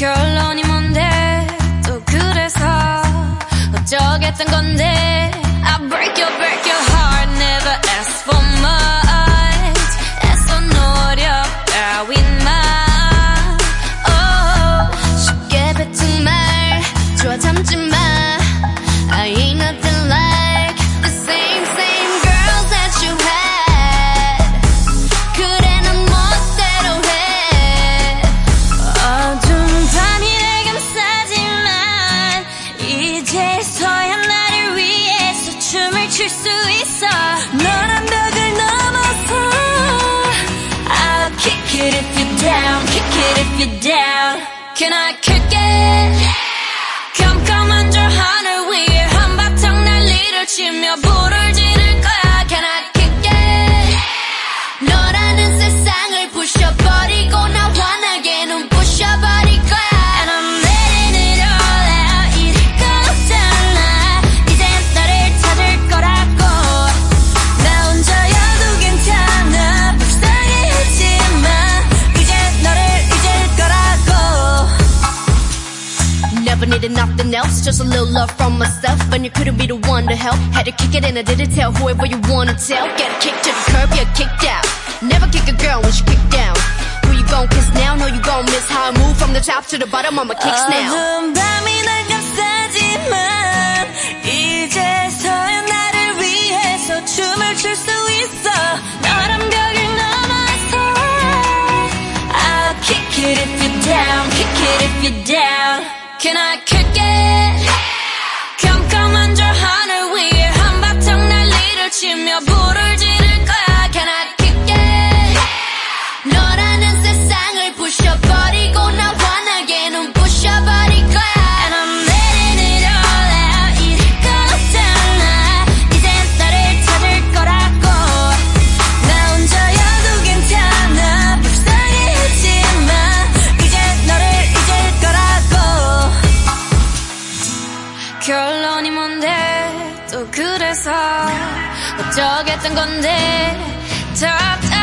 you're alone 수 있어 너란 벽을 넘어서 I'll kick it if you're down Kick it if you're down Can I kick it? Yeah! Come, come needed nothing else, just a little love from myself. And you couldn't be the one to help. Had to kick it and I didn't tell whoever you wanna tell. Get a kick to the curb, you're kicked out. Never kick a girl when she kicked down. Who you gon' kiss now? No, you gon' miss how I move from the top to the bottom. I'm a kicks now. Kick it you're down. Can I kick it? 결론이 뭔데? 또 그래서 어쩌겠던 건데? 다